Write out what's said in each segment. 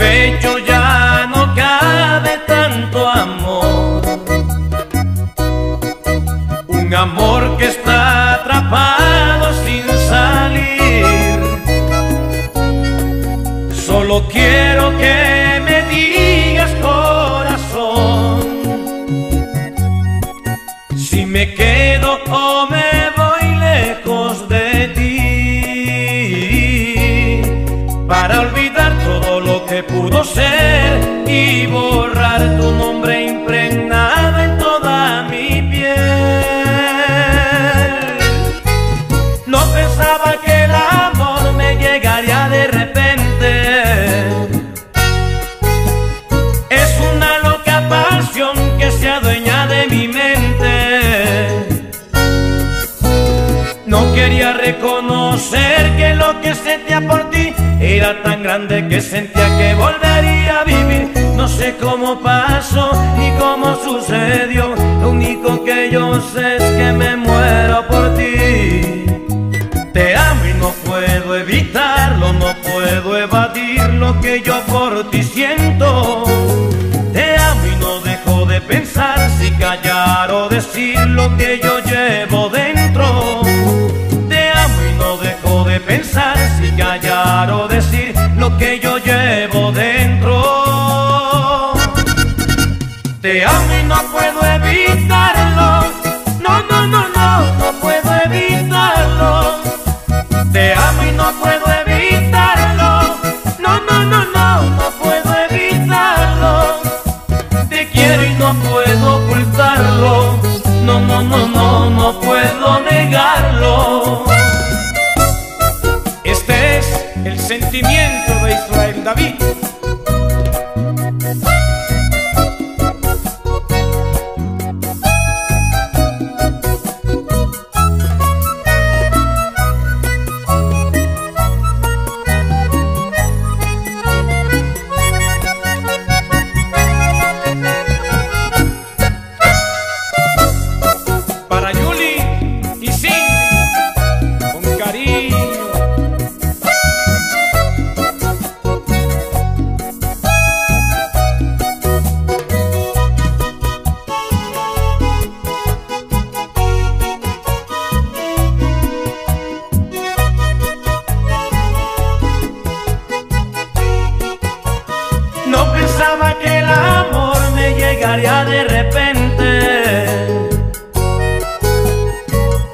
pecho ya no cabe tanto amor. Un amor que está atrapado era tan grande que sentía que volvería a vivir. No sé cómo pasó ni cómo sucedió. Lo único que yo sé es que me muero por ti. Te amo y no puedo evitarlo, no puedo evadir lo que yo por ti siento. Te amo y no dejo de pensar si callar o decir lo que yo llevo dentro. Que yo llevo dentro. Te amo y no puedo evitarlo. No, no, no, no, no puedo evitarlo. Te amo y no puedo evitarlo. No, no, no, no, no puedo evitarlo. Te quiero y no puedo ocultarlo. No, no, no, no, no puedo negarlo. David. Pensaba que el amor me llegaría de repente.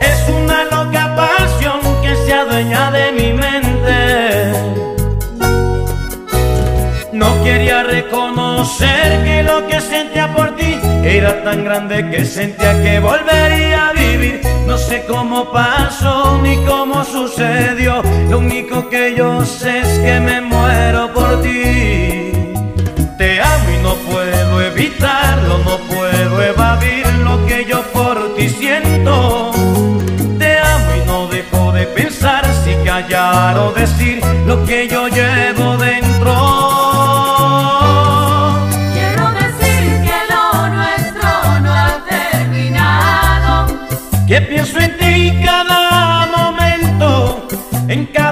Es una loca pasión que se adueña de mi mente. No quería reconocer que lo que sentía por ti era tan grande que sentía que volvería a vivir. No sé cómo pasó ni cómo sucedió. Lo único que yo sé es que me muero siento. Te amo y no dejo de pensar si callar o decir lo que yo llevo dentro. Quiero decir que lo nuestro no ha terminado. Que pienso en ti cada momento, en cada